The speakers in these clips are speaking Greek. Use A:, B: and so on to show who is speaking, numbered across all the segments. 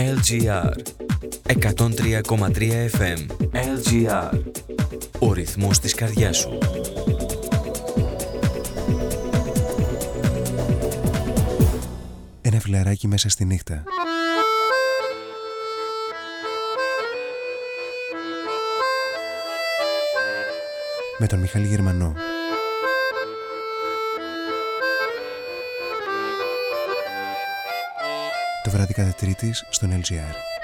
A: LGR 103,3 FM LGR Ο ρυθμός της καρδιάς σου.
B: Ένα φιλαράκι μέσα στη νύχτα. Με τον Μιχάλη Γερμανό βράδυ κάθε Τρίτης στον LGR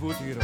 C: Woodhero.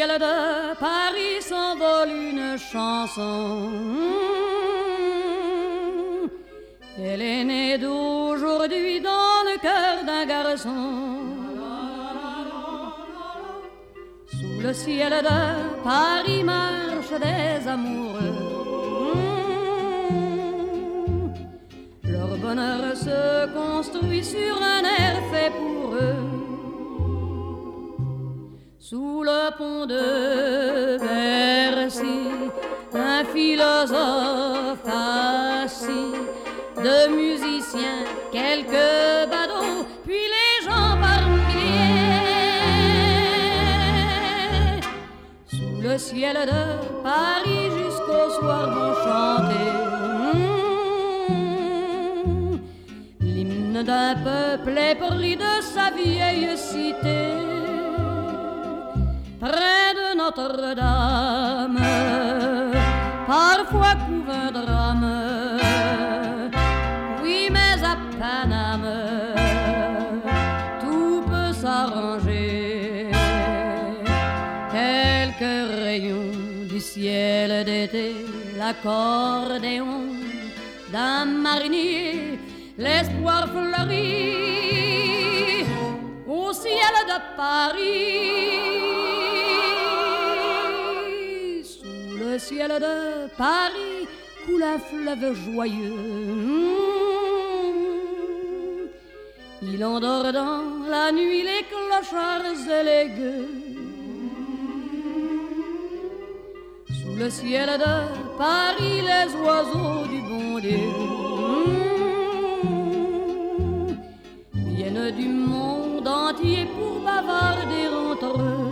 C: yellow s'arranger. Quelques rayons du ciel d'été, l'accordéon d'un marinier, l'espoir fleurit au ciel de Paris. Sous le ciel de Paris coule un fleuve joyeux. Il endort dans la nuit les clochards et les gueux. Sous le ciel de Paris, les oiseaux du bon Dieu viennent du monde entier pour bavarder entre eux.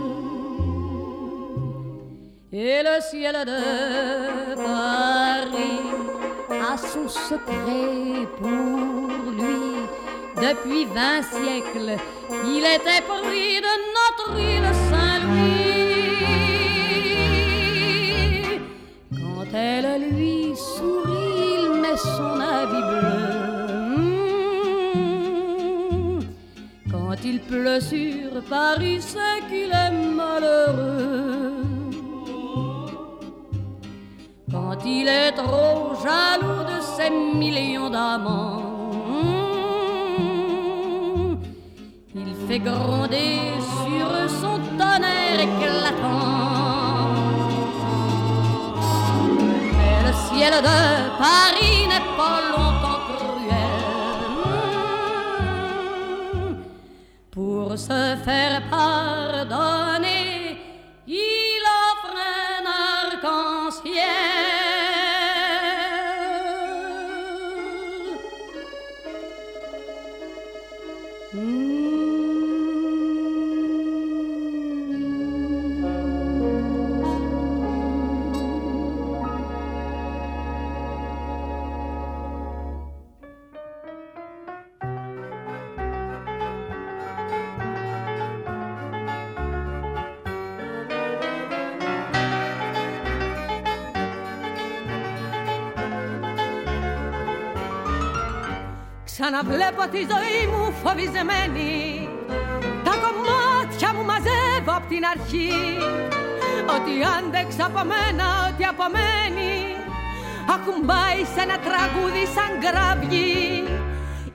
C: Et le ciel de Paris a son secret pour lui. Depuis vingt siècles, il était pris de notre île Saint-Louis. Quand elle lui sourit, il met son habit bleu. Quand il pleut sur Paris, c'est qu'il est malheureux. Quand il est trop jaloux de ses millions d'amants, fait gronder sur son tonnerre éclatant. Mais le ciel de Paris n'est pas longtemps cruel. Pour se faire pardonner,
D: Ξαναβλέπω τη ζωή μου φοβισμένη Τα κομμάτια μου μαζεύω απ' την αρχή. Ό,τι άντεξα από μένα, ό,τι απομένει. Ακουμπάει σε ένα τραγούδι σαν γραβγή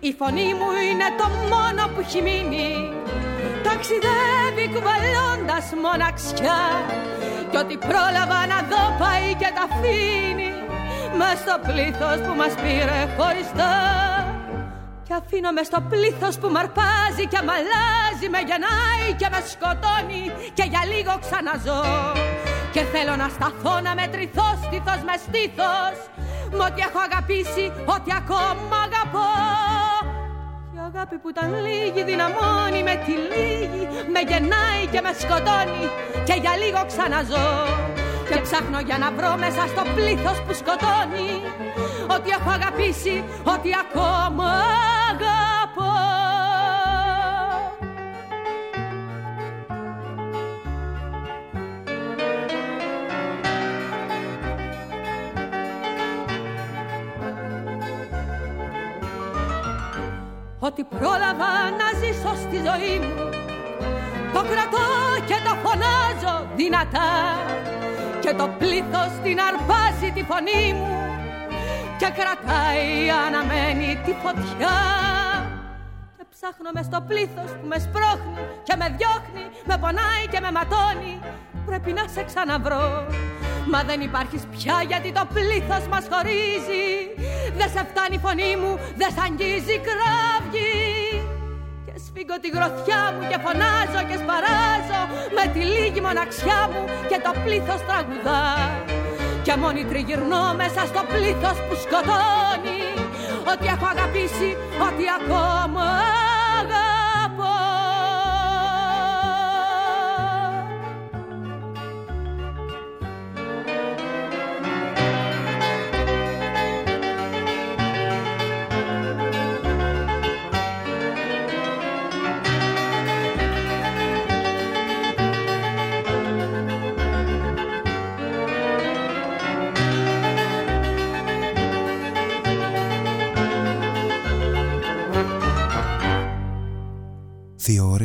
D: Η φωνή μου είναι το μόνο που έχει μείνει. Ταξιδεύει κουβαλώντας μοναξιά. Κι ό,τι πρόλαβα να δω πάει και τα αφήνει. Μες στο πλήθος που μας πήρε χωριστά Κι αφήνω μες στο πλήθος που μ' αρπάζει και μ' αλλάζει Με γεννάει και με σκοτώνει και για λίγο ξαναζώ. Και θέλω να σταθώ να μετρηθώ στήθος με στήθος Μ' ό,τι έχω αγαπήσει, ό,τι ακόμα αγαπώ. Η αγάπη που ήταν λίγη δυναμώνει με τη λίγη Με γεννάει και με σκοτώνει και για λίγο ξαναζώ. Και ψάχνω για να βρω μέσα στο πλήθος που σκοτώνει Ό,τι έχω αγαπήσει, ό,τι ακόμα Ό,τι πρόλαβα να ζήσω στη ζωή μου. Το κρατώ και το φωνάζω δυνατά Και το πλήθος την αρπάζει τη φωνή μου Και κρατάει αναμένη τη φωτιά. Και ψάχνω μες στο πλήθος που με σπρώχνει Και με διώχνει, με πονάει και με ματώνει. Πρέπει να σε ξαναβρω Μα δεν υπάρχεις πια γιατί το πλήθος μας χωρίζει. Δεν σε φτάνει η φωνή μου, δεν σ' αγγίζει κραυγή Και σφίγγω τη γροθιά μου και φωνάζω και σπαράζω Με τη λίγη μοναξιά μου και το πλήθος τραγουδά Και μόνη τριγυρνώ μέσα στο πλήθος που σκοτώνει. Ότι έχω αγαπήσει, ότι ακόμα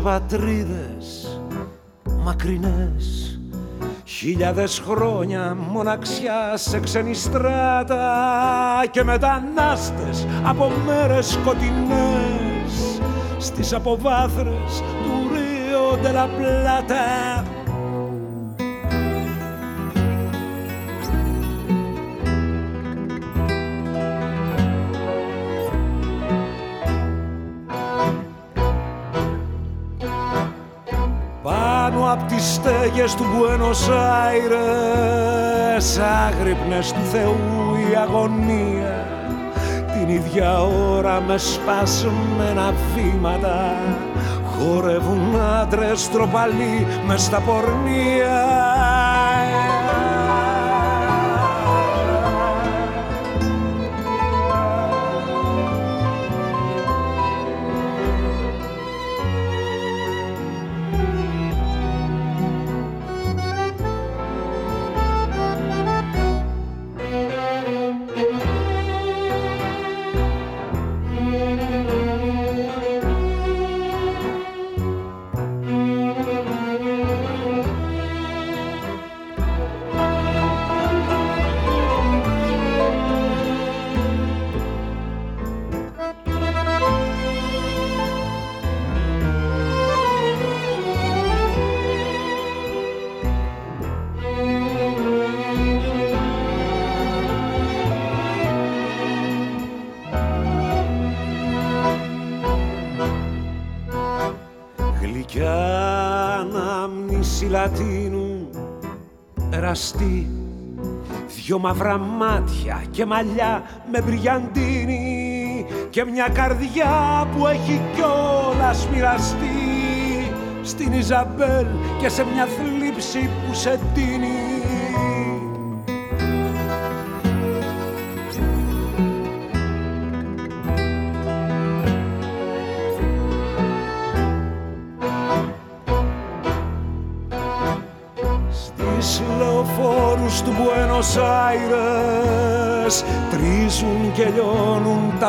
E: Πατρίδες μακρινές. Χιλιάδες χρόνια μοναξιά σε ξένη στράτα και μετανάστες από μέρες σκοτεινές. Στις αποβάθρες του Ρίο Ντελαπλάτα τις στέγες του Μπουένος Άιρες άγρυπνες του Θεού η αγωνία. Την ίδια ώρα με σπασμένα βήματα χορεύουν άντρες τροπαλοί μες στα πορνεία Δυο μαύρα μάτια και μαλλιά με μπριαντίνη και μια καρδιά που έχει κιόλας μοιραστεί. Στην Ιζαμπέλ και σε μια θλίψη που σε τίνει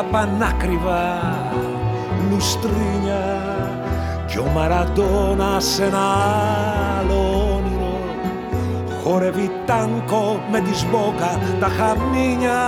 E: τα πανάκριβα λουστρίνια κι ο Μαραντώνας σε ένα άλλο όνειρο. Χορεύει τάνκο με τη σμπόκα τα χαμίνια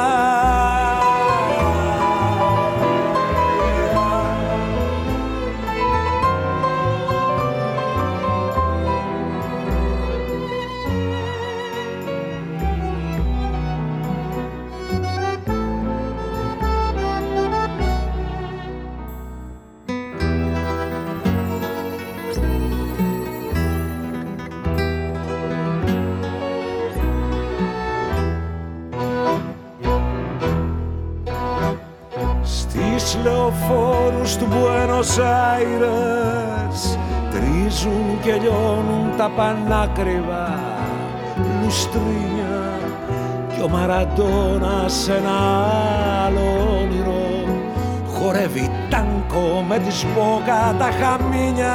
E: πανάκριβα λουστρίνια κι ο Μαραντώνα σε ένα άλλο όνειρο. Χορεύει τάνκο με τη σπόκα τα χαμίνια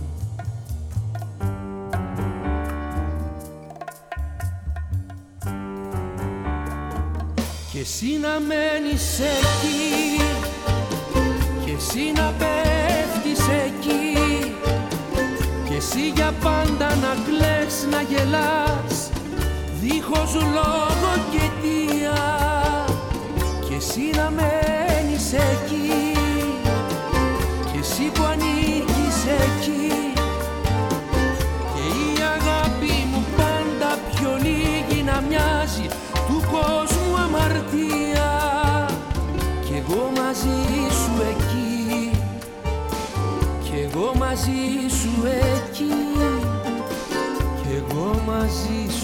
F: εσύ να μένεις εκεί Και εσύ να πέφτεις εκεί Και εσύ για πάντα να κλαις, να γελάς Δίχως λόγο και αιτία Και εσύ να μένεις εκεί μαζί σου εκεί. Κι εγώ μαζί σου εκεί. Κι εγώ μαζί σου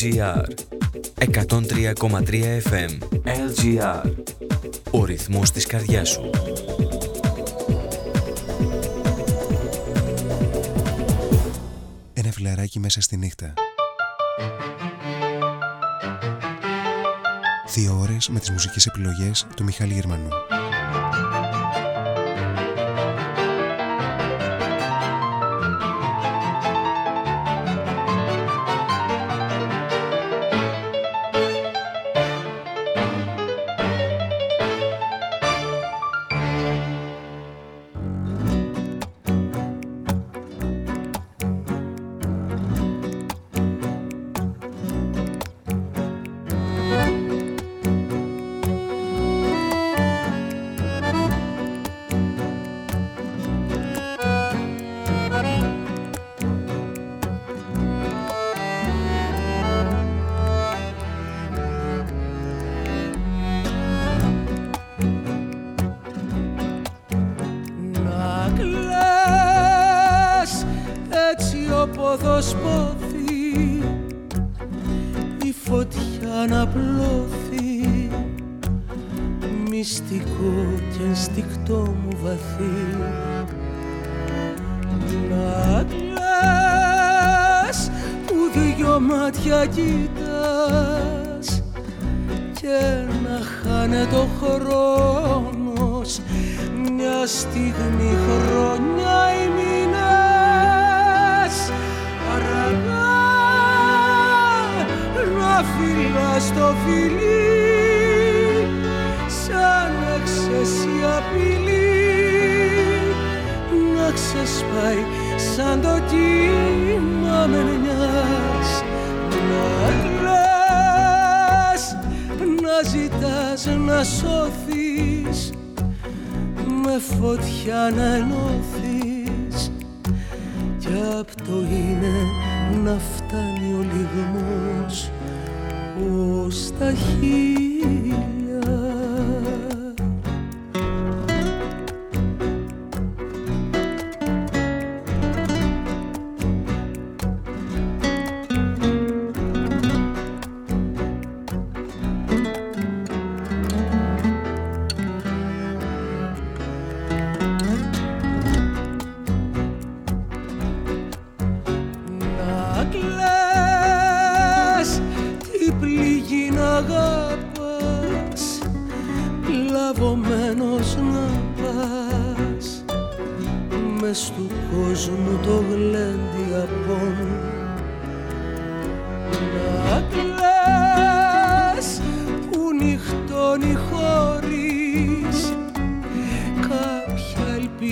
A: LGR 103,3 FM LGR Ο ρυθμός της καρδιάς σου.
G: Ένα φιλαράκι μέσα στη νύχτα. Δύο ώρες με τις μουσικές επιλογές του Μιχάλη Γερμανού.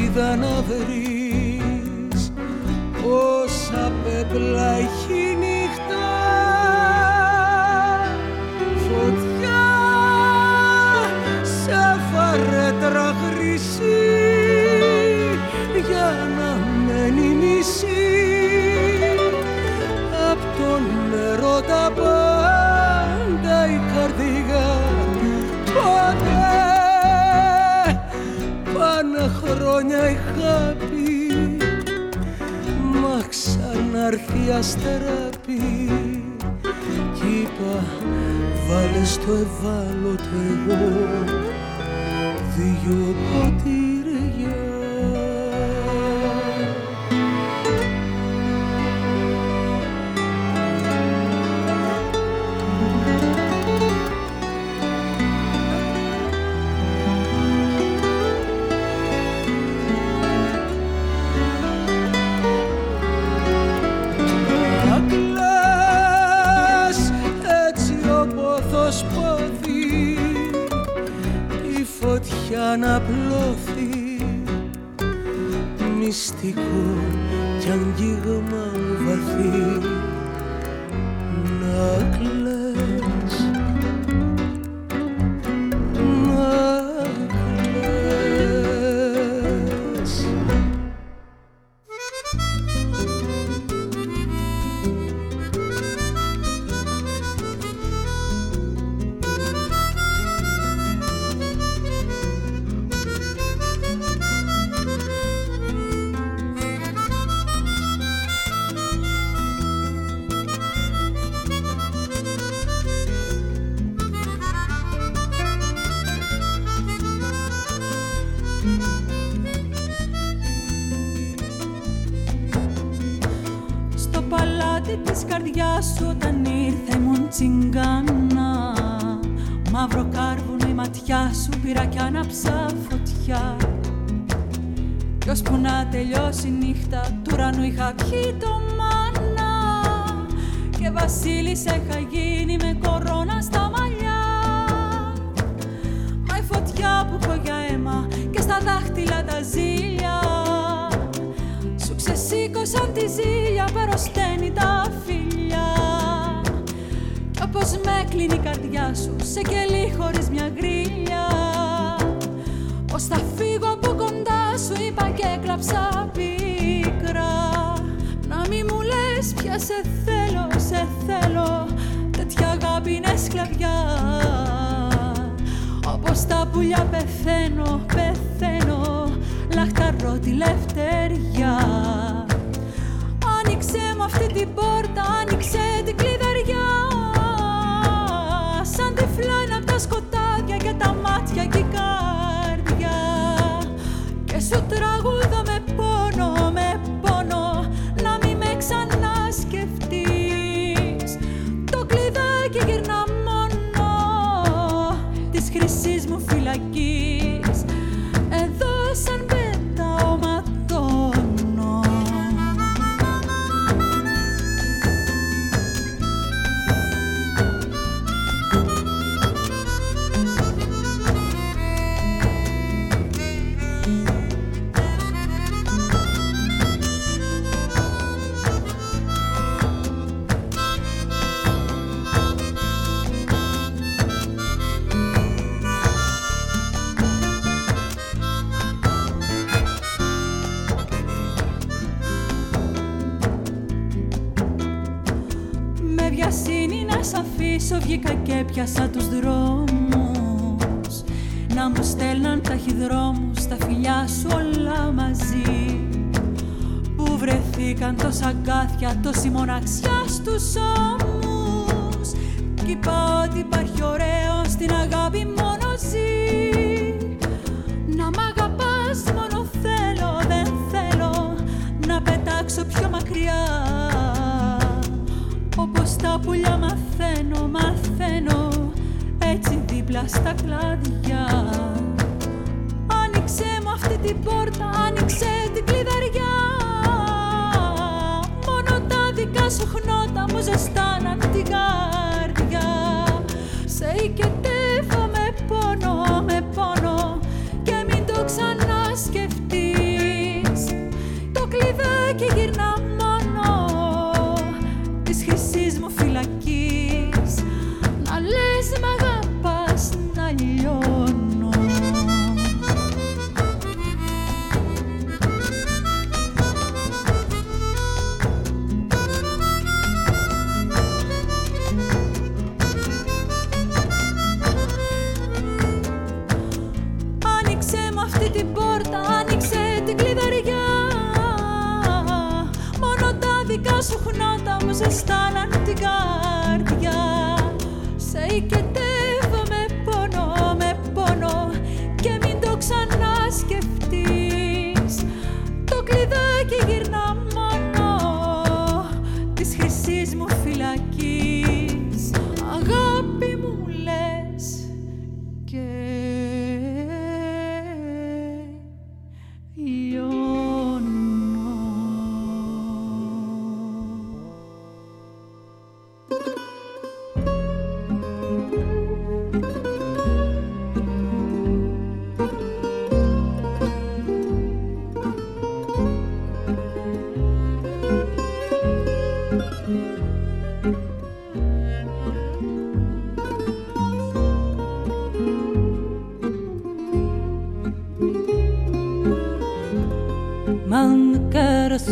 H: Είδα να
I: βρεις όσα πεπλά χρόνια η χάπη. Μα ξαναρθεί αστεράπη κι βάλε στο ευάλωτο εγώ. Δυο πότι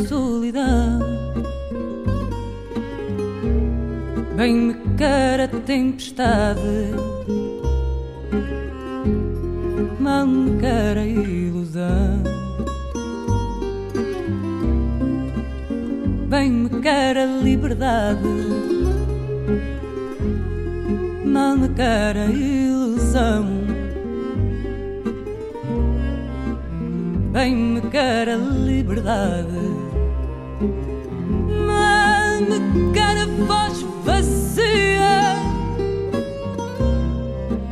I: solidão. Bem me quer a tempestade, mal me quer a ilusão. Bem me quer a liberdade, mal me quer a ilusão. bem me quer a liberdade. Mano, quero voz vazia.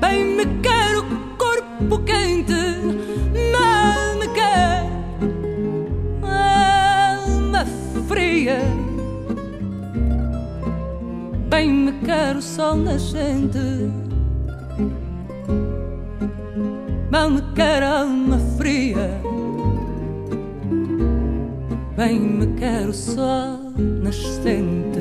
I: Bem, me quero corpo quente. Mano, quero alma fria. Bem, me quero sol nascente. Mal me quero alma fria bem me quero só nascente.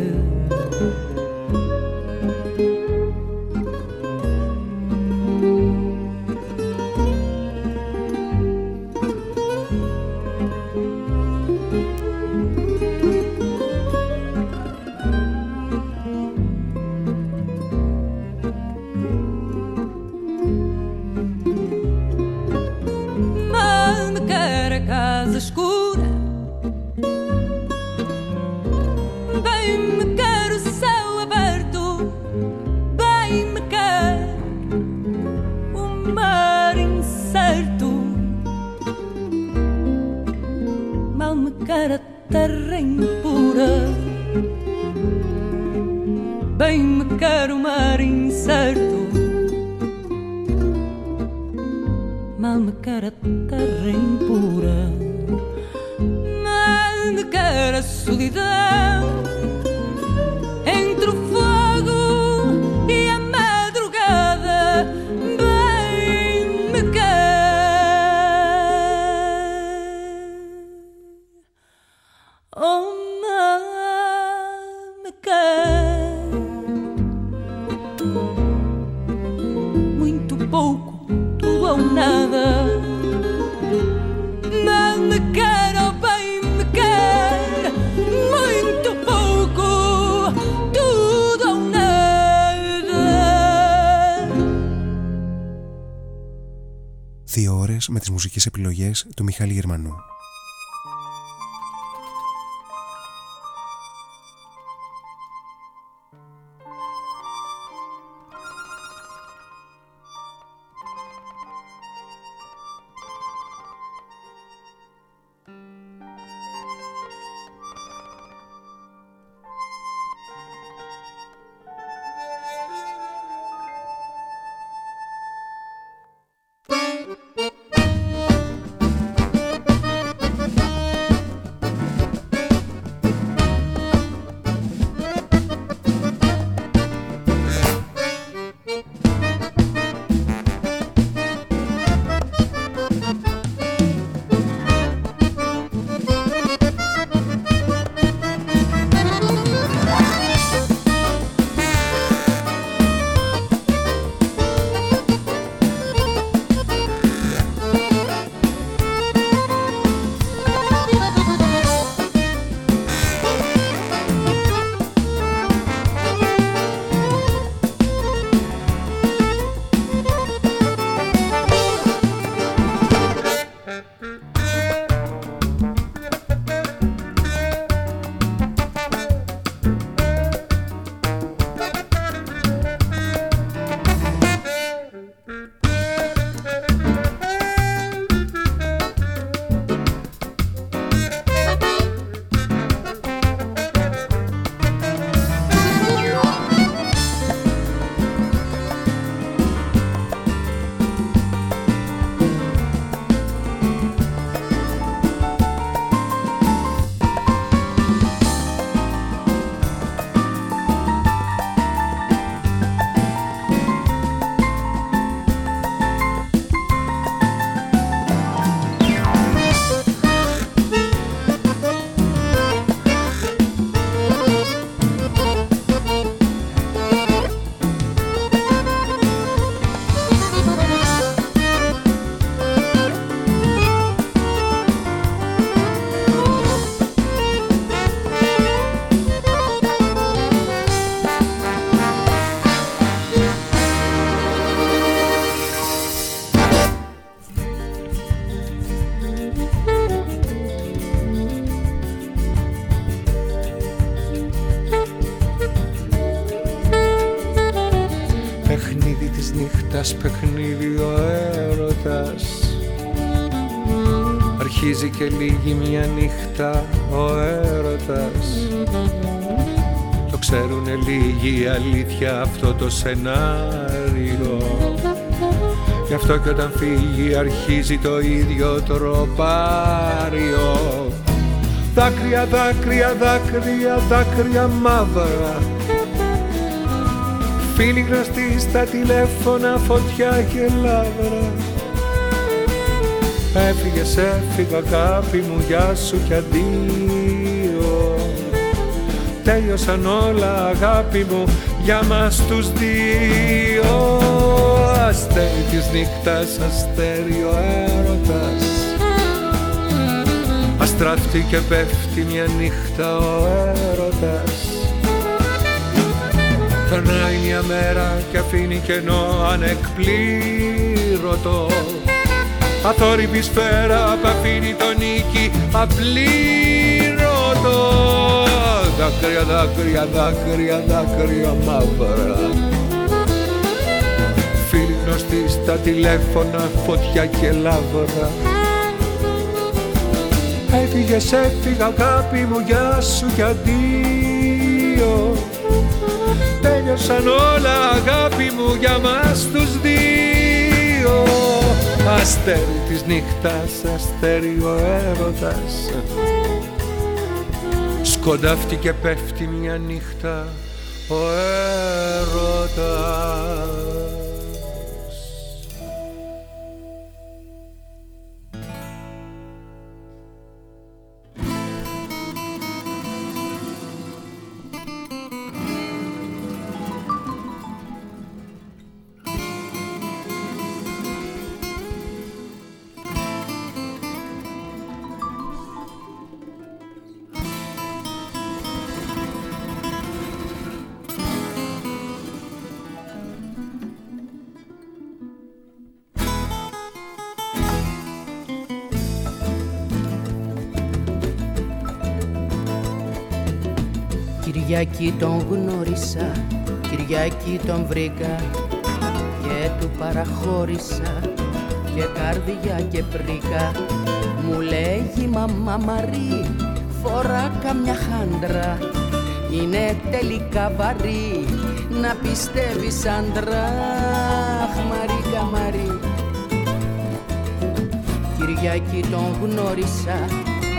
J: Mijal Irma. Νύχτα ο έρωτας. Το ξέρουνε λίγοι αλήθεια αυτό το σενάριο. Γι' αυτό και όταν φύγει αρχίζει το ίδιο τροπάριο. Δάκρυα, δάκρυα, δάκρυα, δάκρυα μαύρα. Φίλοι γνωστοί στα τηλέφωνα, φωτιά και λάβρα Έφυγες, έφυγα αγάπη μου, γεια σου κι αντίο. Τέλειωσαν όλα αγάπη μου για μας τους δύο. Αστέρι της νύχτας, αστέρι ο έρωτας. Αστράφτει και πέφτει μια νύχτα ο έρωτας. Περνάει μια μέρα και αφήνει κενό ανεκπλήρωτο Αθόρυβη σφαίρα που αφήνει το νίκη απλήρωτο Δάκρυα, δάκρυα, δάκρυα, δάκρυα μαύρα. Φίλοι γνωστοί στα τηλέφωνα, φωτιά και λάβρα Έφυγες, έφυγα αγάπη μου, γεια σου κι αντίο. Τέλειωσαν όλα αγάπη μου για μας τους δύο Αστέρι της νύχτας, αστέρι ο έρωτας. Σκοντάφτει και πέφτει μια νύχτα ο έρωτας
K: Κυριακή τον γνώρισα, Κυριακή τον βρήκα και του παραχώρησα και καρδιά και πρίκα. Μου λέγει μαμά Μαρή φορά καμιά χάντρα είναι τελικά βαρύ να πιστεύεις άντρα Αχ Μαρίκα Μαρή. Κυριακή τον γνώρισα,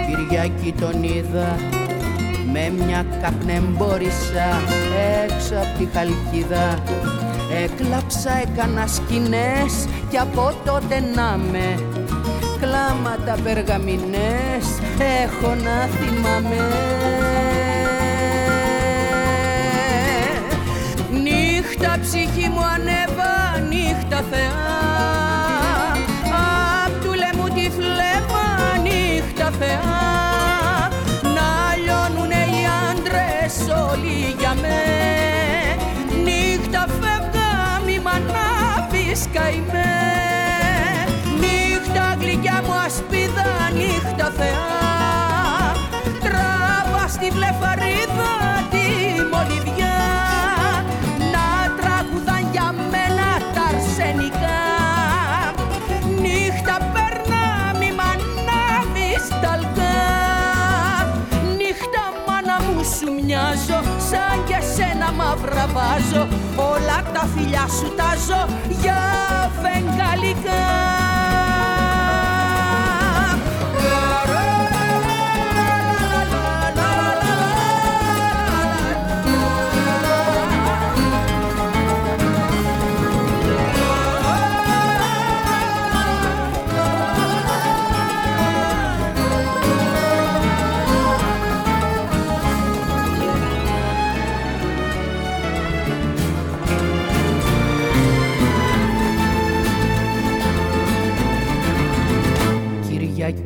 K: Κυριακή τον είδα με μια καπνεμπόρισα έξω απ' τη χαλκίδα. Έκλαψα, έκανα σκηνές και από τότε να με. Κλάματα περγαμινές έχω να θυμάμαι. Νύχτα ψυχή μου ανέβα, νύχτα θεά. Απ' του λαιμού τη φλέβα, νύχτα θεά ανάβεις καημέ Νύχτα γλυκιά μου ασπίδα, νύχτα θεά. Τράβα στη βλεφαρίδα τη μολυβιά. Να τραγουδάν για μένα τα αρσενικά. Νύχτα περνά μη μ' ανάβεις σου μοιάζω Σαν και σένα μαύρα βάζω Όλα τα φιλιά σου τάζω για φεγγαλικά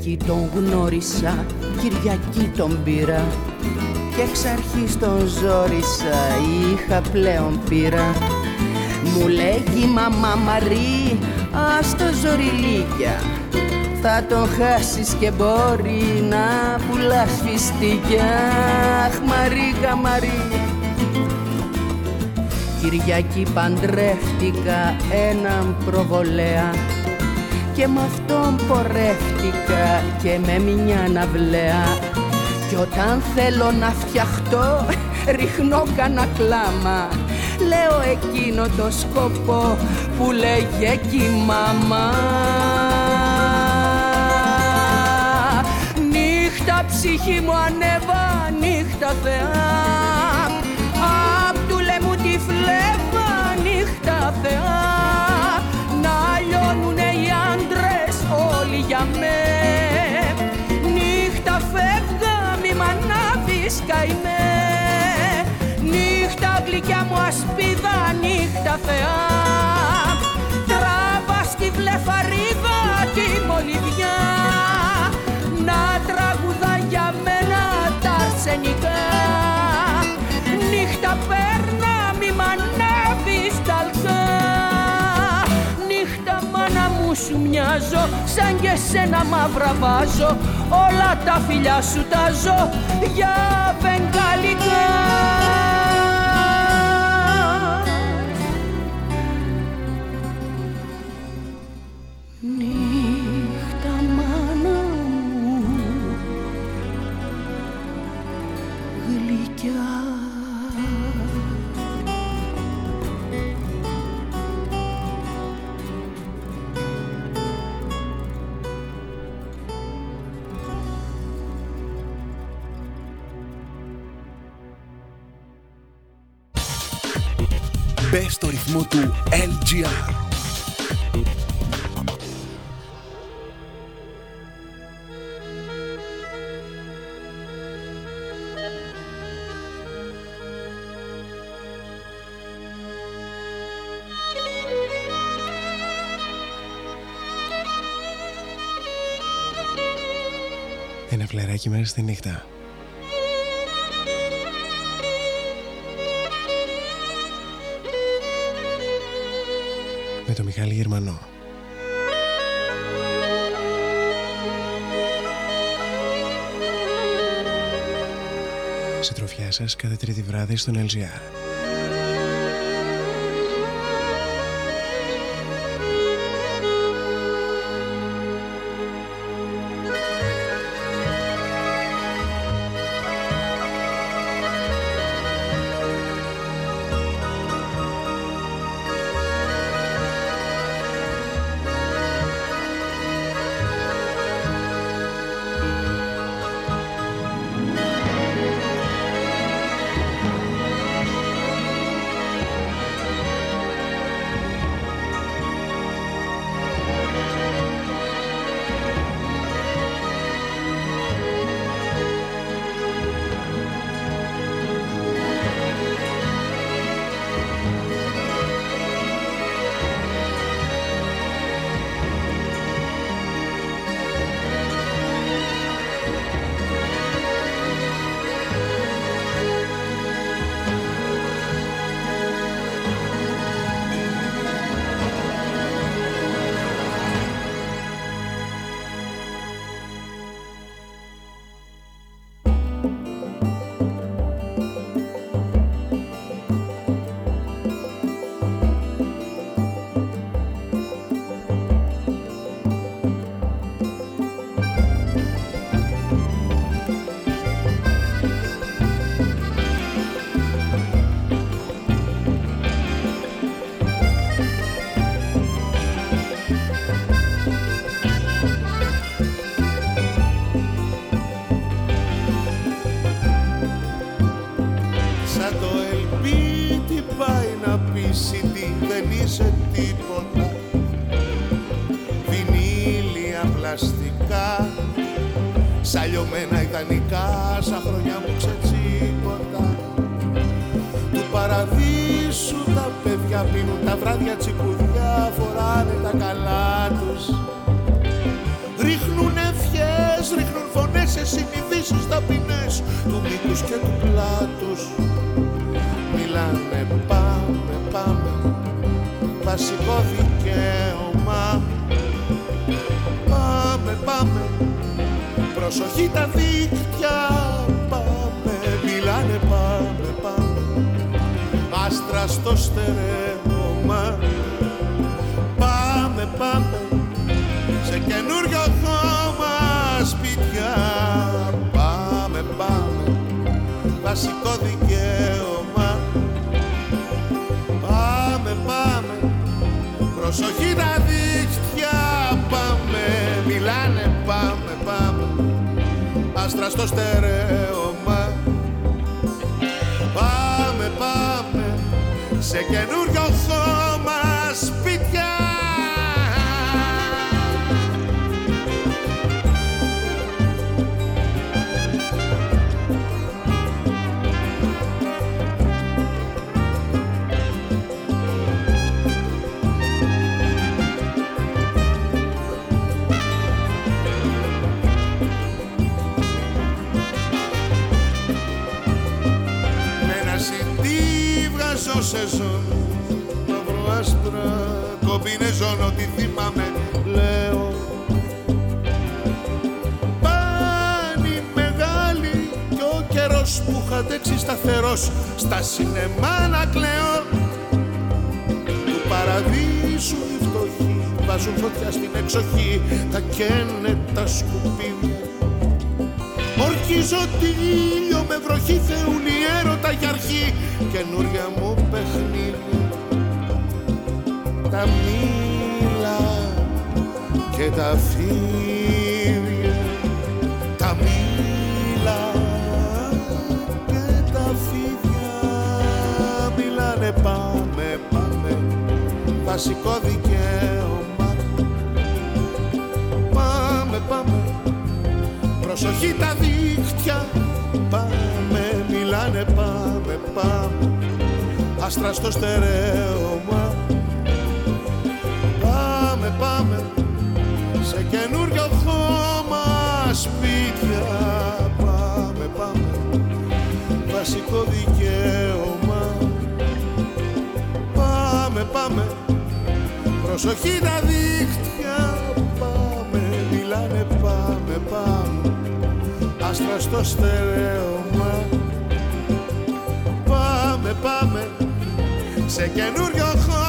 K: Κυριακή τον γνώρισα, Κυριακή τον πήρα. Και εξ αρχής τον ζόρισα, είχα πλέον πήρα Μου λέγει μαμά Μαρή, ας το ζωριλίκια θα τον χάσεις και μπορεί να πουλάς φιστίκια Αχ Μαρίκα Μαρή. Κυριακή παντρεύτηκα έναν προβολέα και με αυτόν πορεύτηκα και με μια ναυλαία κι όταν θέλω να φτιαχτώ ρίχνω κανένα κλάμα. Λέω εκείνο το σκοπό που λέγε κι μαμά Νύχτα ψυχή μου ανέβα, νύχτα θεά ανάβεις καημέ Νύχτα γλυκιά μου ασπίδα, νύχτα θεά. Τράβα στη βλεφαρίδα τη μολυβιά Να τραγουδά για μένα τα αρσενικά Νύχτα παίρνα, μη μ' ανάβεις ταλκά Νύχτα μάνα μου σου μοιάζω Σαν και σένα μαύρα βάζω. Όλα τα φιλιά σου τα ζω Για βεγγαλικά
L: Μπε στο ρυθμό του LGR.
M: Ένα φλεράκι μέσα στη νύχτα. Με το Μιχάλη Γερμανό. Συντροφιά σας κάθε τρίτη βράδυ στον LGR.
N: θύμια, τα μιλά, και τα
G: φίδια μιλάνε πάμε, πάμε, βασικό δικαίωμα Πάμε, πάμε, προσοχή τα δίχτυα Πάμε, μιλάνε πάμε, πάμε, άστρα στερέωμα καινούριο χώμα σπίτια. Πάμε πάμε. Βασικό δικαίωμα. Πάμε πάμε. Προσοχή τα δίχτυα. Πάμε μιλάνε πάμε πάμε. Άστρα στο στερέωμα. Πάμε πάμε. Σε καινούριο χώμα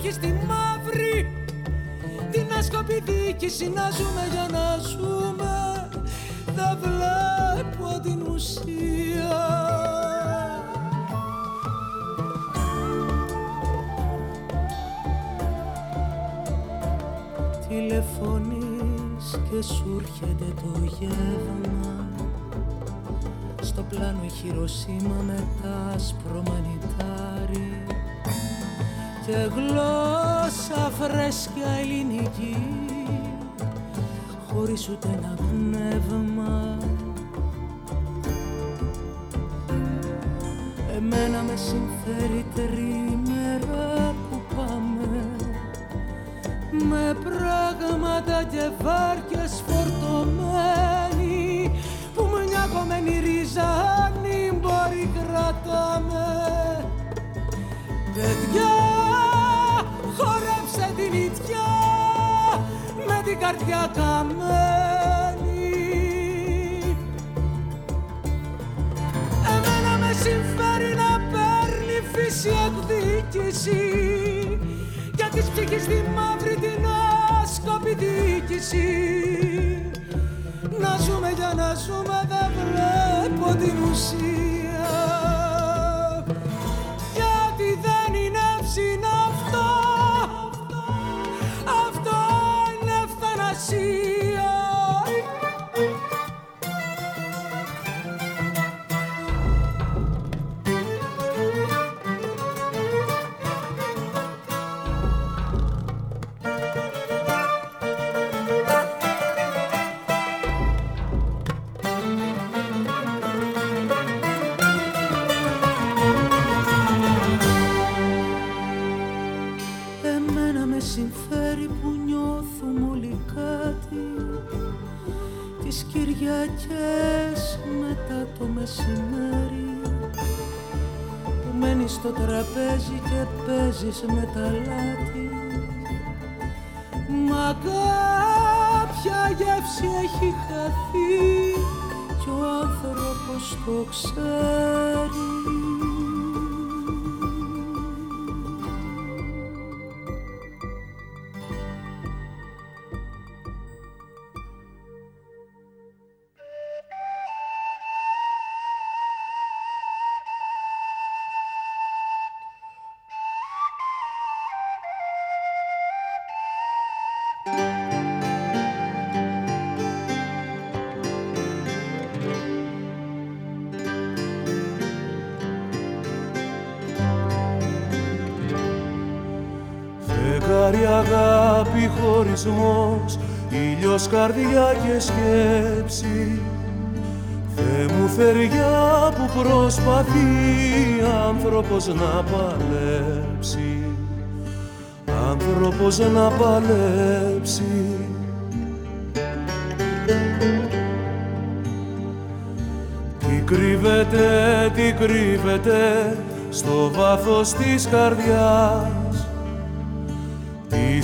G: για της ψυχής τη μαύρη την άσκοπη διοίκηση να ζούμε για να ζούμε. Δεν βλέπω την ουσία. Τηλεφωνείς και σου έρχεται το γεύμα. Στο πλάνο η χειροσύμα με τα άσπρο μανιτάρι Και γλώσσα φρέσκια ελληνική Χωρίς ούτε ένα πνεύμα. Εμένα με συμφέρει τρίμερα που πάμε με πράγματα και βάρκες καρδιά καμένη. Εμένα με συμφέρει να παίρνει φύση εκδίκηση για της ψυχής τη μαύρη την άσκοπη διοίκηση. Να ζούμε για να ζούμε δεν βλέπω την ουσία
O: αγάπη χωρισμός Ήλιος καρδιά και σκέψη. Θεέ μου θεριά που προσπαθεί άνθρωπος να παλέψει. Άνθρωπος να παλέψει. Τι κρύβεται, τι κρύβεται στο βάθος της καρδιάς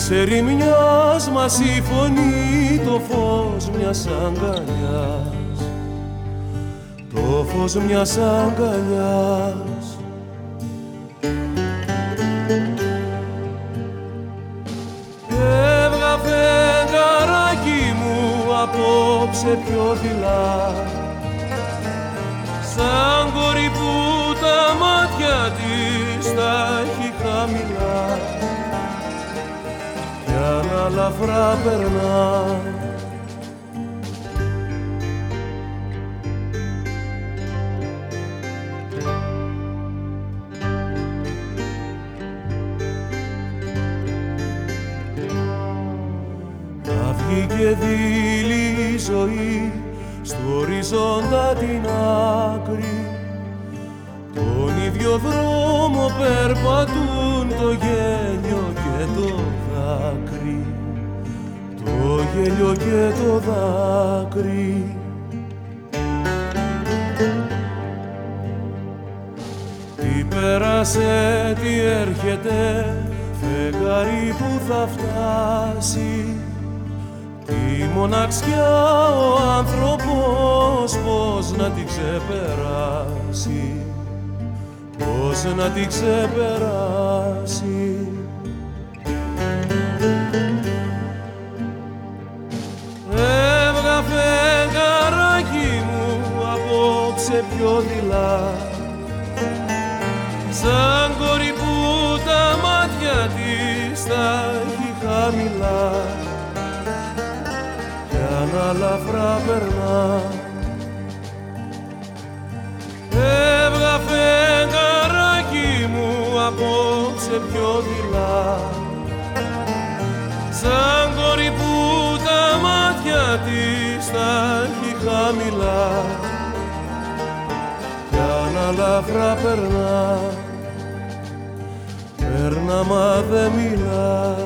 O: Της ερημιάς μας η φωνή το φως μιας αγκαλιάς. Το φως μιας αγκαλιάς. Έβγα φεγγαράκι μου απόψε πιο δειλά. Σαν ένα λαφρά περνά. Να βγει και δειλή η ζωή στο οριζόντα την άκρη. Τον ίδιο δρόμο περπατούν το γέλιο γέλιο και το δάκρυ. Τι πέρασε, τι έρχεται, φεγγάρι που θα φτάσει. Τη μοναξιά ο άνθρωπος πώς να τη ξεπεράσει. Πώς να τη ξεπεράσει. Πιο δειλά σαν κορή που τα μάτια της θα έχει χαμηλά. Κι ένα λαφρά περνά. Έβγα φεγγαράκι μου απόψε πιο δειλά. Σαν κορή που τα μάτια της θα έχει χαμηλά κι ένα λαφρά περνά. Περνά μα δεν μιλάς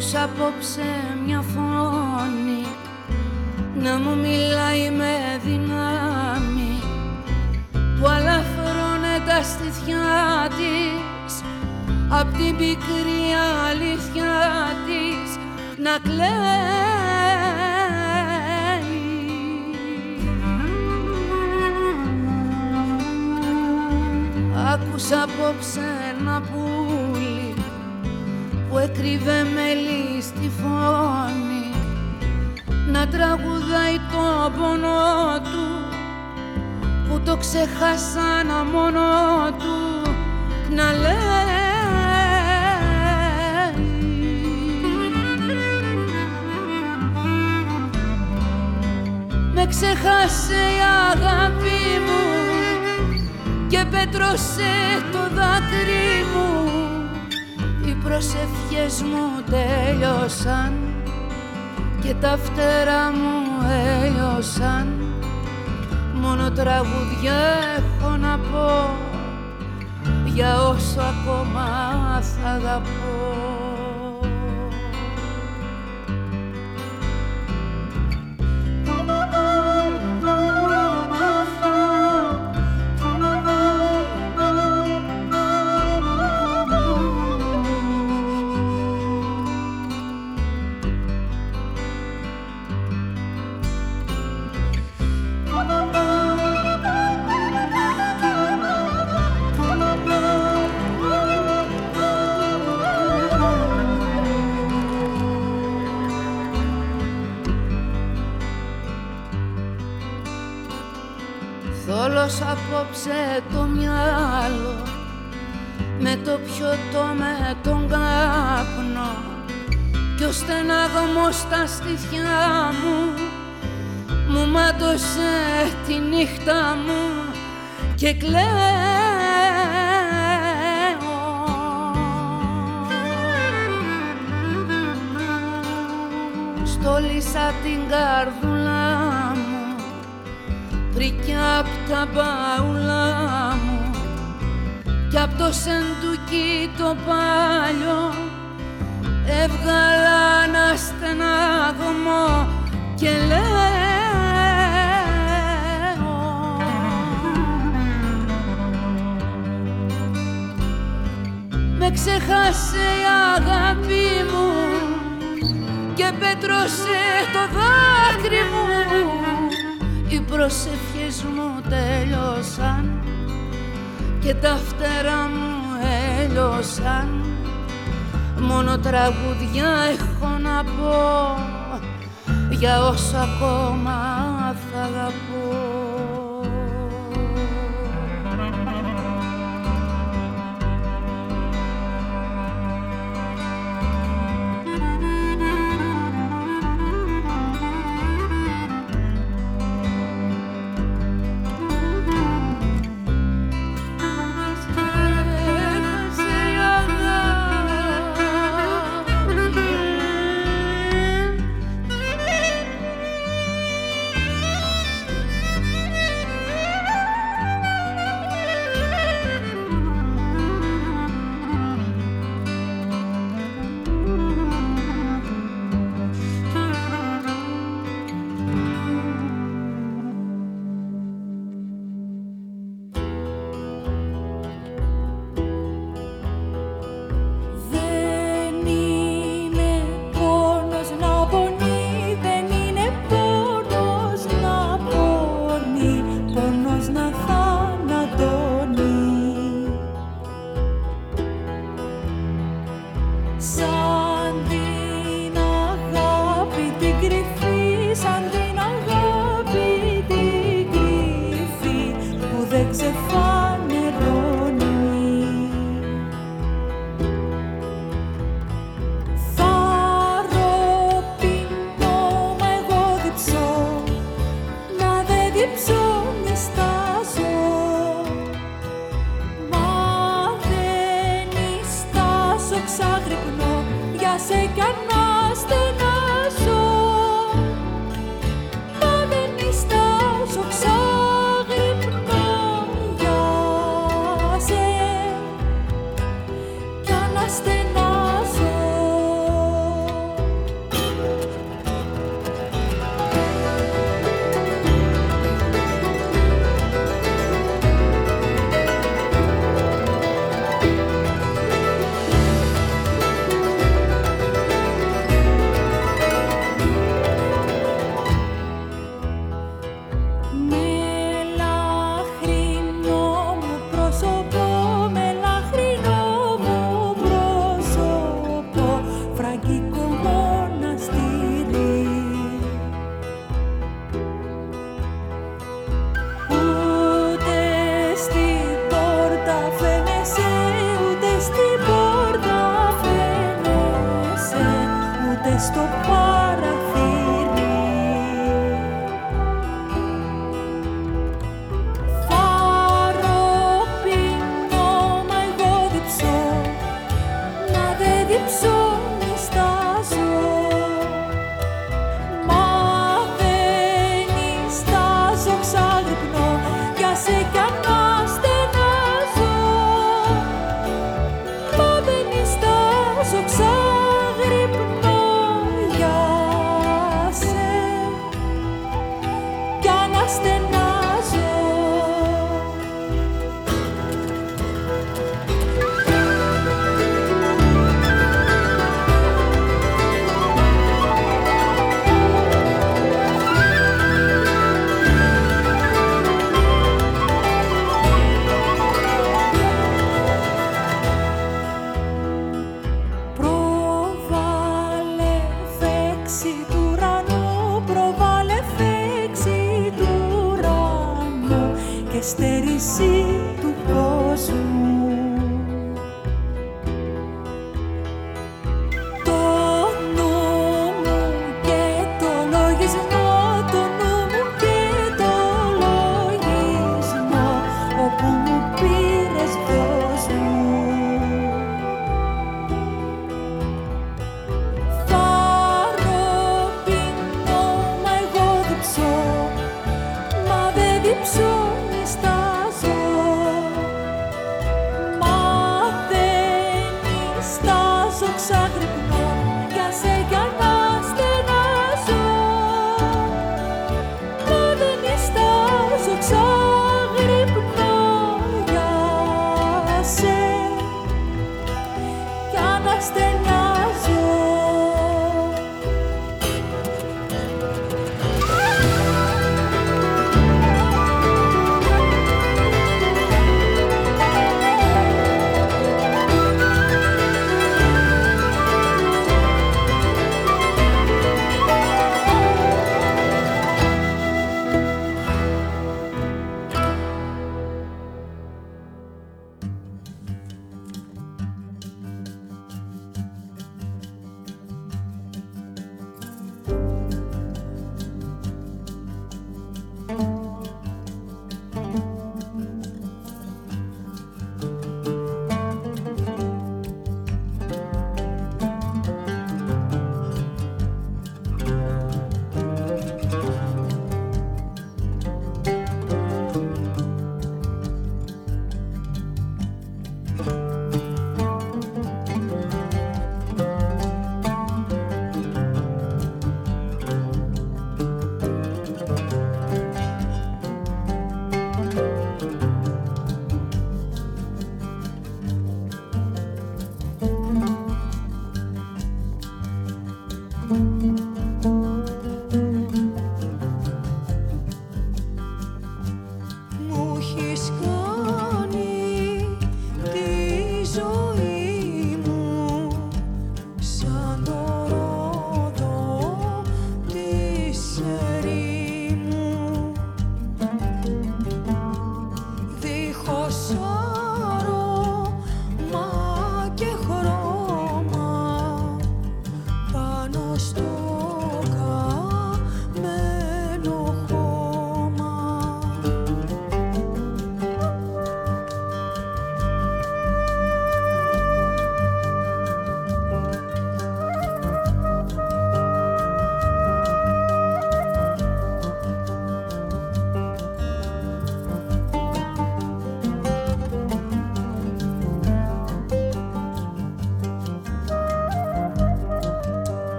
P: Άκουσα απόψε μια φωνή να μου μιλάει με δυνάμει που αλαφρώνε τα στήθια της. Απ' την πικρή αλήθεια της να κλαίει. Άκουσα απόψε που έκρυβε μέλι στη φωνή να τραγουδάει το πόνο του που το ξεχάσανα μόνο του να λέει. Με ξεχάσε η αγάπη μου και πέτρωσε το δάκρυ μου. οι προσευχές μου τέλειωσαν και τα φτερά μου έλειωσαν. Μόνο τραγουδιά έχω να πω για όσο ακόμα θα αγαπώ
Q: το πιωτό με τον καπνό κι ο στεναγμός στα στήθια μου μου μάτωσε τη νύχτα μου και κλαίω. Στόλισα την καρδούλα μου πρικιά απ' τα παούλα μου κι απ' το σεντούκι το πάλιο έβγαλα ένα στενάγμο και λέω Με ξεχάσε η αγάπη μου και πέτρωσε το δάκρυ μου. Οι προσευχές μου τέλειωσαν και τα φτερά μου έλειωσαν μόνο τραγουδιά έχω να πω για όσα ακόμα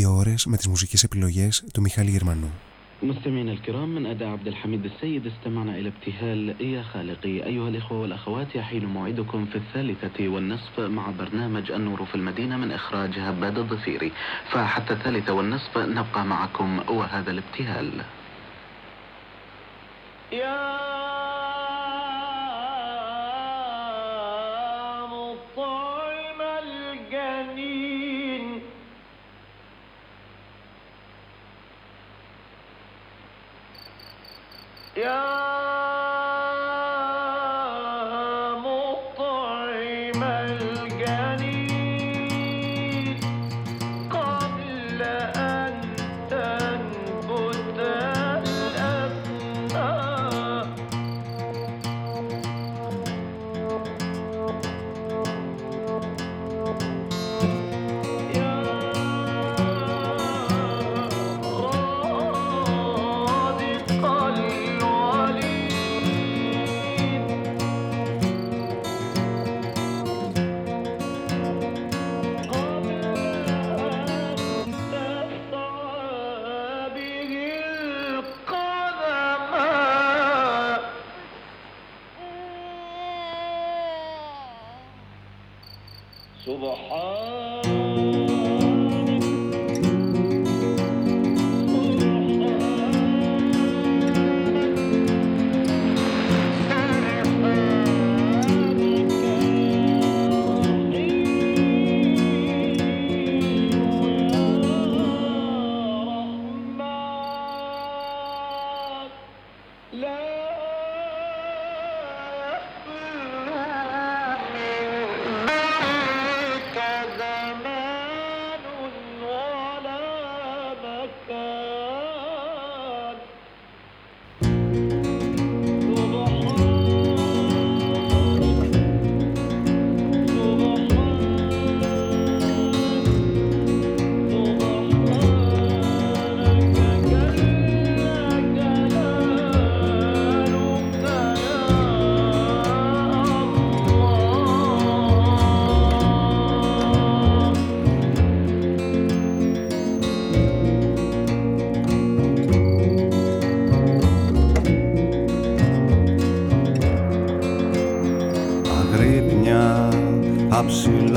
R: Δύο ώρες με τις μουσικές επιλογές του Μιχάλη Γερμανού.
S: مستمعينا الكرام من أداء عبد الحميد السيد استمعنا إلى ابتهال يا خالقي أيها الإخوة والأخوات يحين موعدكم في الثالثة والنصف مع برنامج النور في المدينة من إخراج هباد الضفيري فحتى الثالثة والنصف نبقى معكم وهذا الابتهال
T: 呀。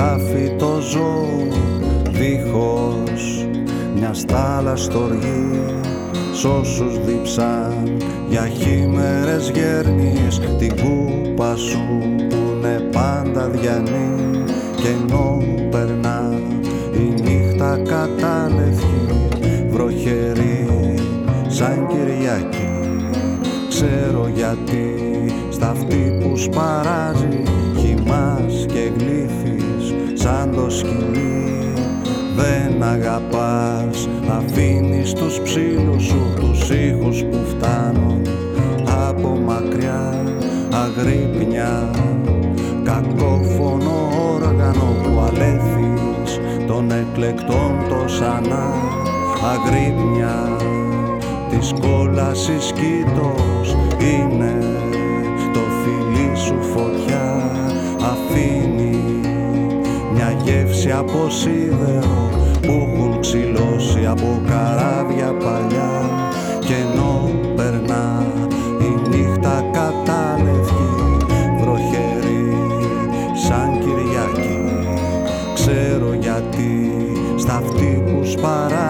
T: Αψηλά φυτό ζώο δίχως μια στάλα στοργή σ' όσους δίψαν για χήμερες γέρνεις την κούπα σου που είναι πάντα διανή και ενώ περνά η νύχτα κατάλευκη βροχερή σαν Κυριακή. Ξέρω γιατί στα αυτή που σπαράζει σαν το σκυλί. Δεν αγαπάς αφήνεις τους ψήλους σου τους ήχους που φτάνουν από μακριά. Αγρύπνια κακόφωνο όργανο που αλέθεις των εκλεκτών το σανά. Αγρύπνια της κόλασης κήτος είναι μια γεύση από σίδερο που έχουν ξυλώσει από καράβια παλιά. Και ενώ περνά η νύχτα κατάλευκη βροχερή σαν Κυριακή. Ξέρω γιατί στα αυτή που σπαράζει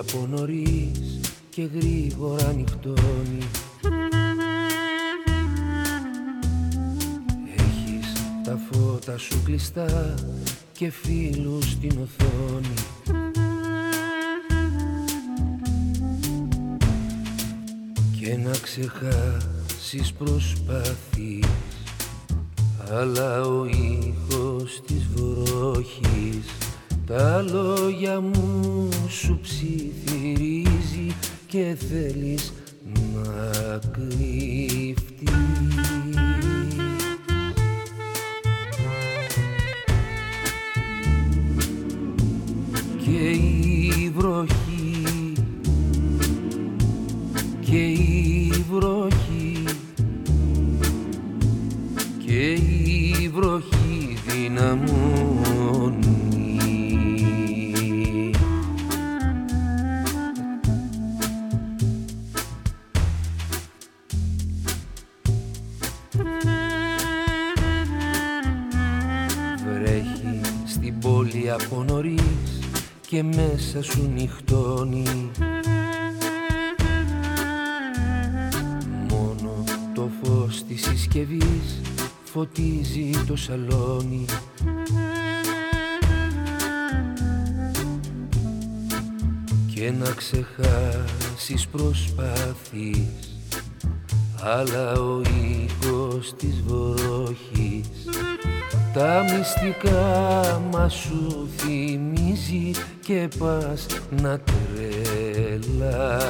F: από νωρίς και γρήγορα νυχτώνει. Έχεις τα φώτα σου κλειστά και φίλους στην οθόνη. Και να ξεχάσεις προσπαθείς αλλά ο ήχος της βροχής τα λόγια μου σου ψιθυρίζει και θέλεις να κρυφτείς αλλά ο ήχος της βροχής. Τα μυστικά μας σου θυμίζει και πας να τρελαθείς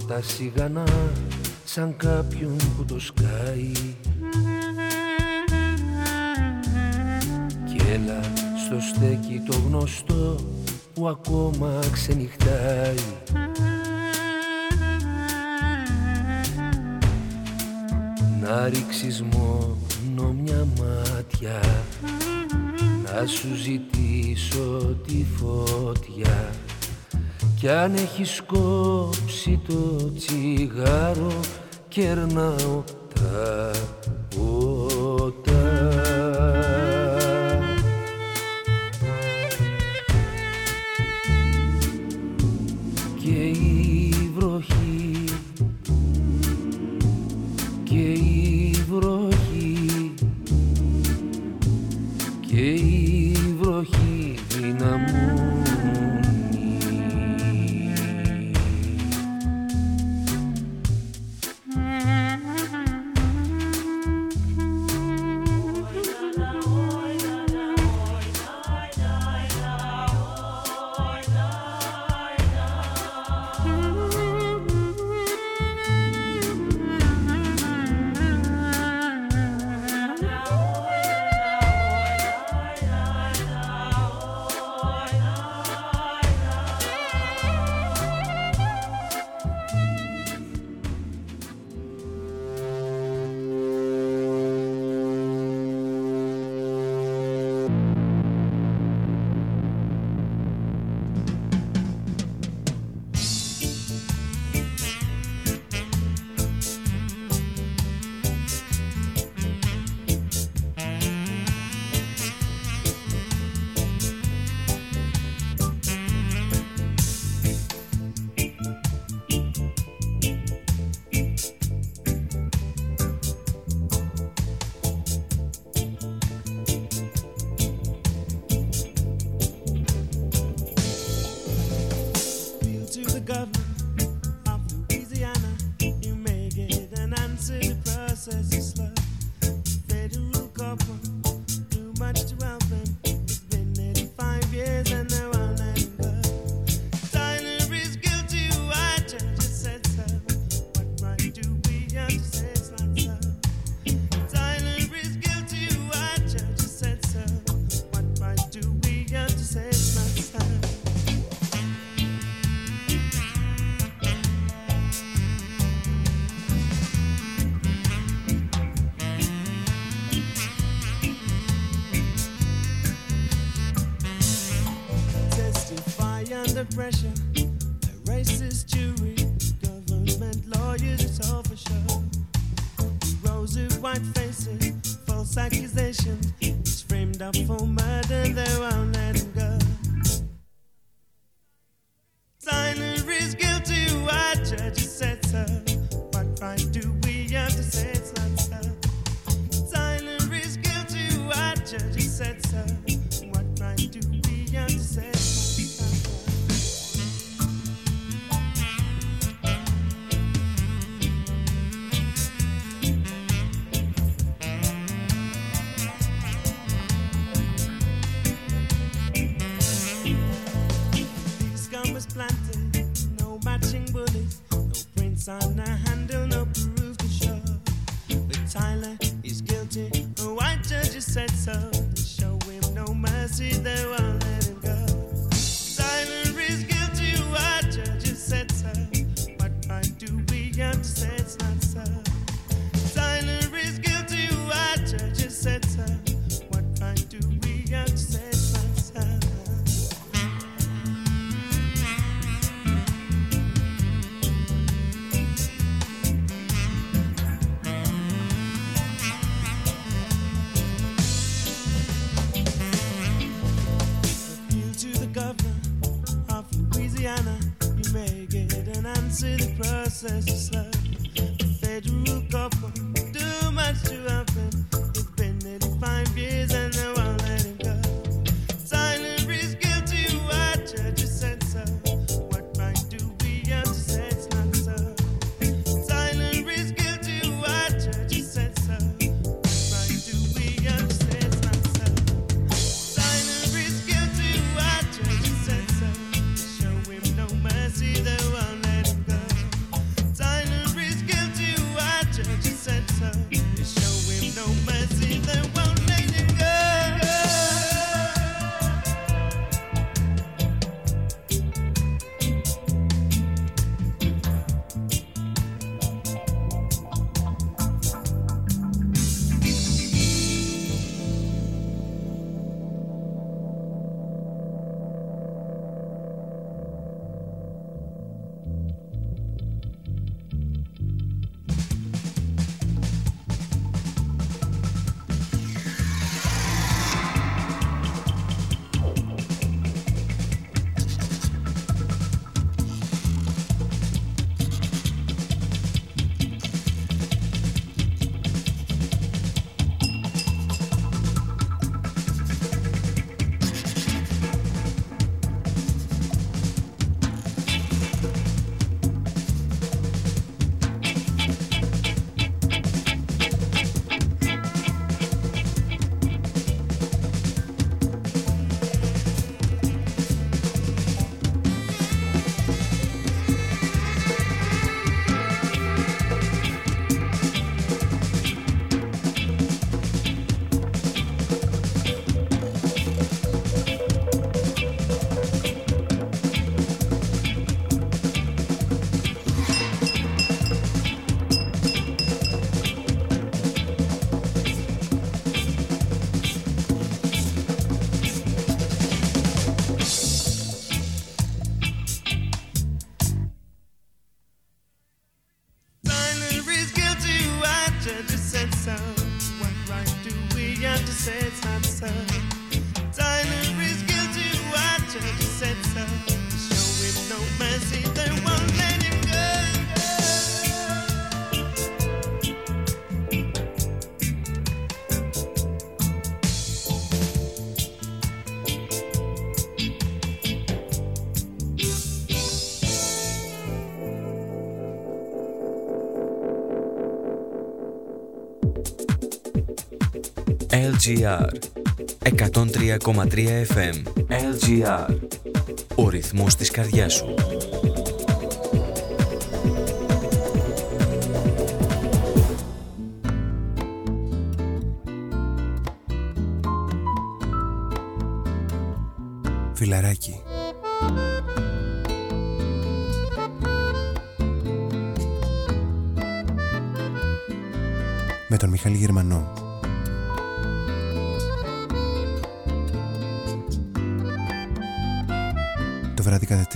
F: την πόρτα σιγανά σαν κάποιον που το σκάει. Κι έλα στο στέκι το γνωστό που ακόμα ξενυχτάει. Να ρίξεις μόνο μια μάτια Να σου ζητήσω τη φωτιά κι αν έχει κόψει το τσιγάρο κερνάω τα judge said, sir, what might do?
A: LGR 103,3 FM LGR Ο ρυθμός της καρδιάς σου.
R: Φιλαράκι. Με τον Μιχάλη Γερμανό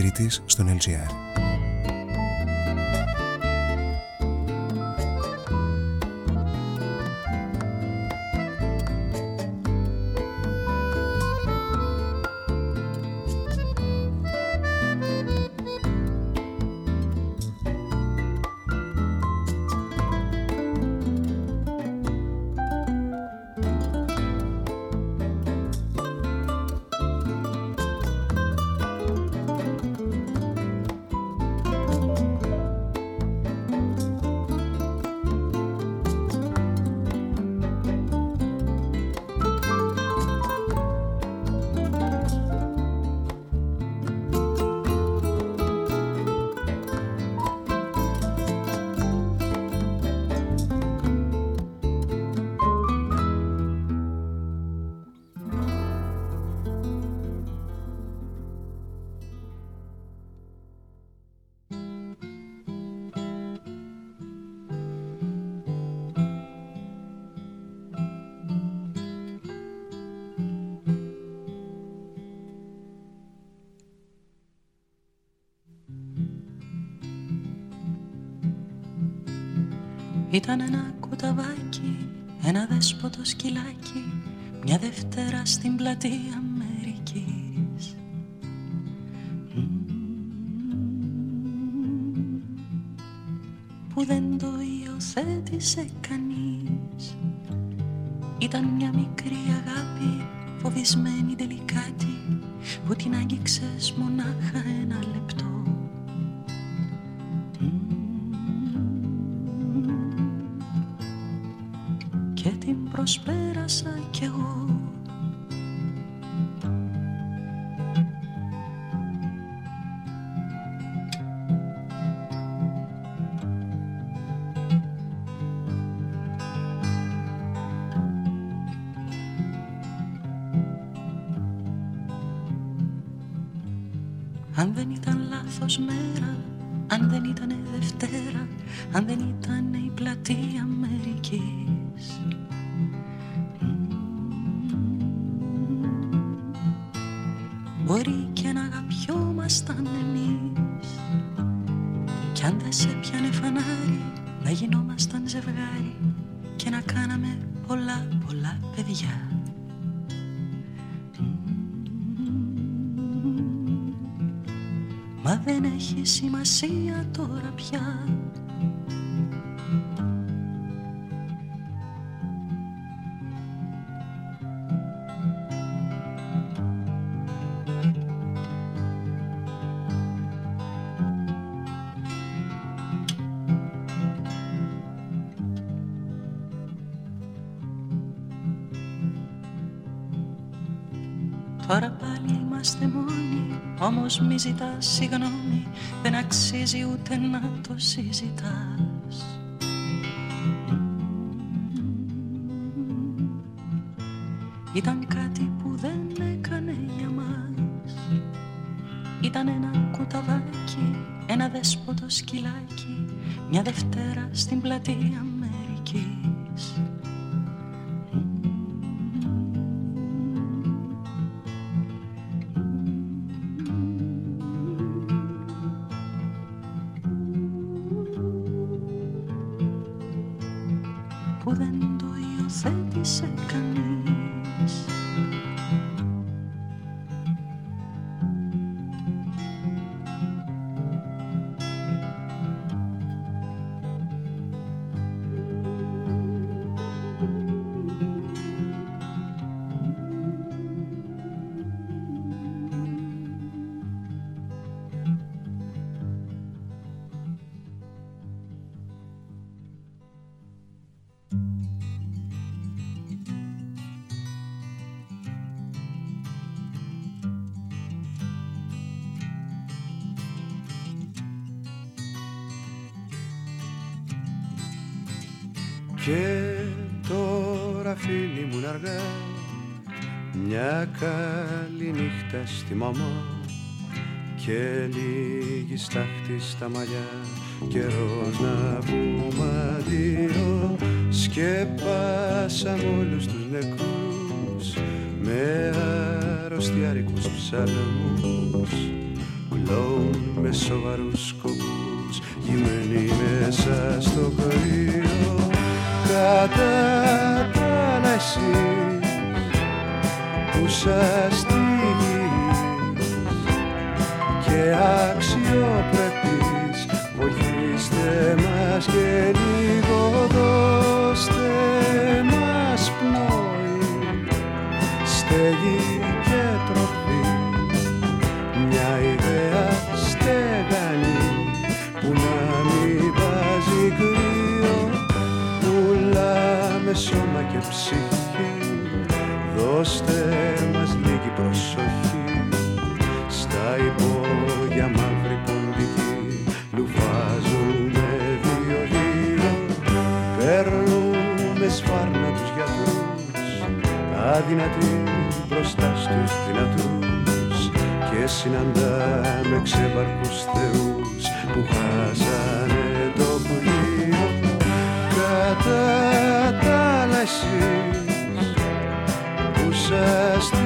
R: τρίτης στον LGR
U: αν δεν ήταν Δευτέρα, αν δεν ήταν η πλατεία Αμερικής. Μπορεί και να αγαπιόμασταν εμείς Κι αν δεν σε πιάνε φανάρι να γινόμασταν ζευγάρι Και να κάναμε πολλά πολλά παιδιά. Μα δεν έχει σημασία τώρα πια Όμως μη ζητάς συγγνώμη Δεν αξίζει ούτε να το συζητάς. Ήταν κάτι που δεν έκανε για μας. Ήταν ένα κουταβάκι Ένα δέσποτο σκυλάκι Μια Δευτέρα στην πλατεία
V: στη μαμά και λίγη στάχτη στα μαλλιά. Καιρός να πούμε αντίο σκέπασαμε όλους τους νεκρούς με αρρωστιάρικους ψαλμούς. Κλόουν με σοβαρούς σκοπούς στα υπόγεια μαύρη ποντική λουφάζουμε δύο-δύο παίρνουμε σφάρνα τους γιατρούς. Αδυνατοί μπροστά στους δυνατούς και συναντάμε ξεβαρκούς θεούς που χάσανε το πλοίο. Κατά τα εσείς που σας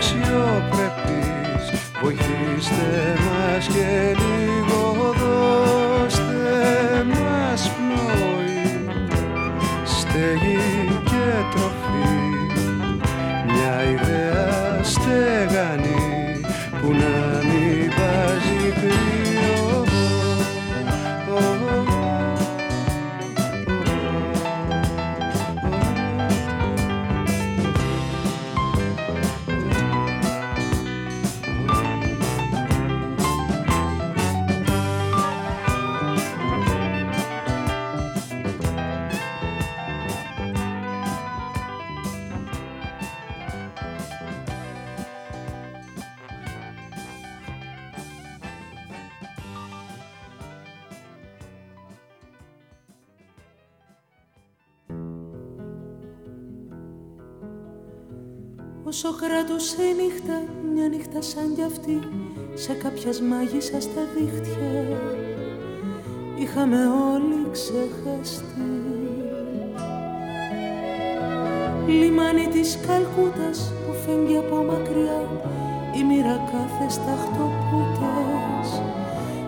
V: αξιοπρεπείς. Βοηθήστε μας και λίγο
G: νύχτα, μια νύχτα σαν κι αυτή Σε κάποιας μάγισσα στα δίχτυα. Είχαμε όλοι ξεχαστεί. Λιμάνι της Καλκούτας που φεύγει από μακριά Η μοίρα κάθε σταχτοπούτας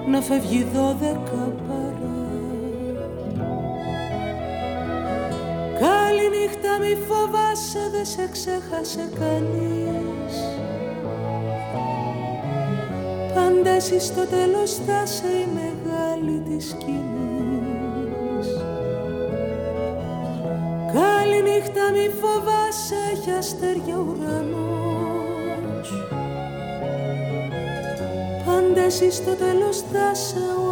G: Να φεύγει δώδεκα παρά. Καληνύχτα μη φοβάσαι δεν σε ξέχασε κανείς Πάντα εσύ στο τέλος θα σε η μεγάλη της σκηνής. Καληνύχτα μη φοβάσαι έχει αστέρια ουρανός. Πάντα εσύ στο τέλος θα σε ο